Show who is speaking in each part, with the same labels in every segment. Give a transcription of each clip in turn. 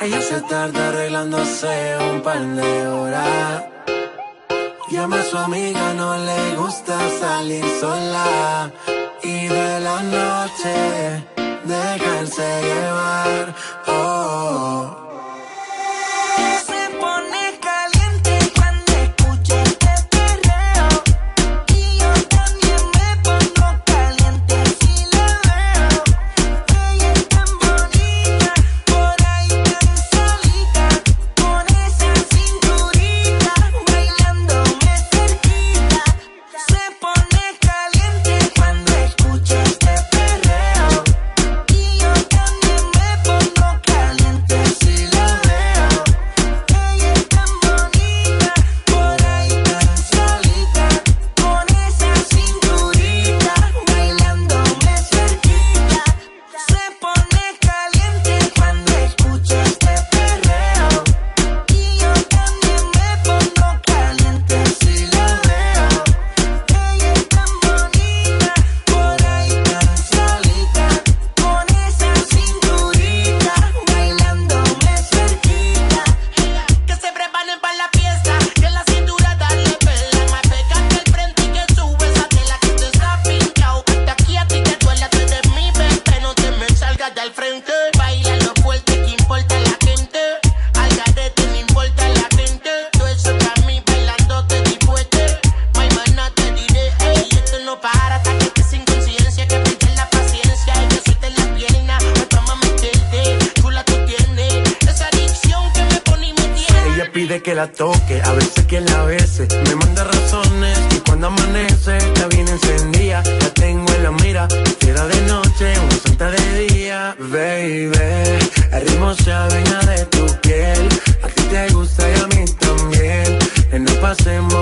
Speaker 1: Ella se tarda arreglándose un par de horas. Llama a su amiga, no le gusta salir sola. Y de la noche, dejarse llevar. que la toque, a veces que la bese. Me manda razones y cuando amanece está bien encendida. La tengo en la mira, fiera de noche, una santa de día. Baby, el ritmo se avena de tu piel. A ti te gusta y a mí también. Que no pasemos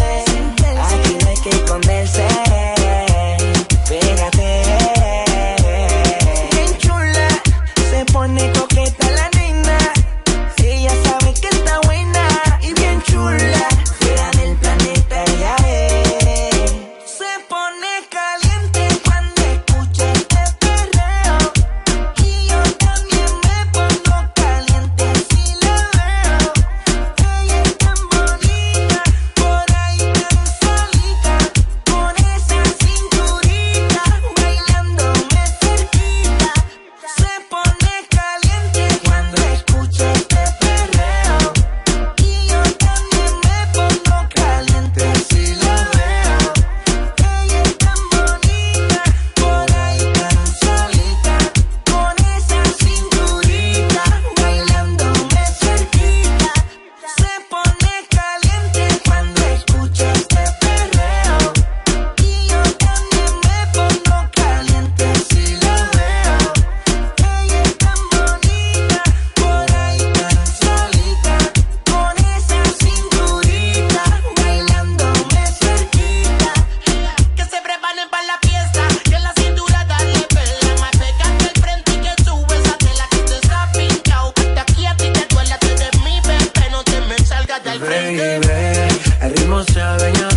Speaker 1: No se ha venido.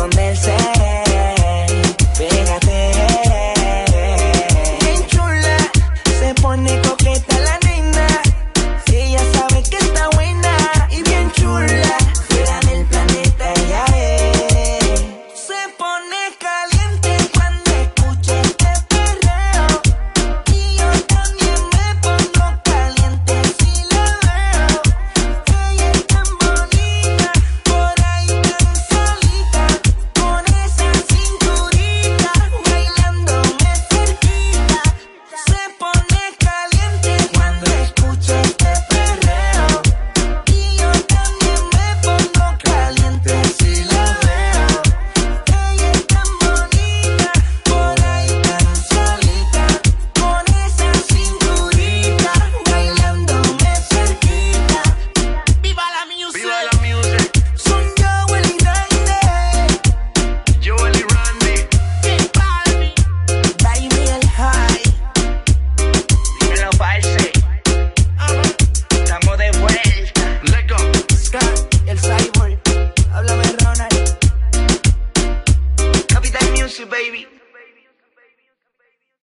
Speaker 2: convencer.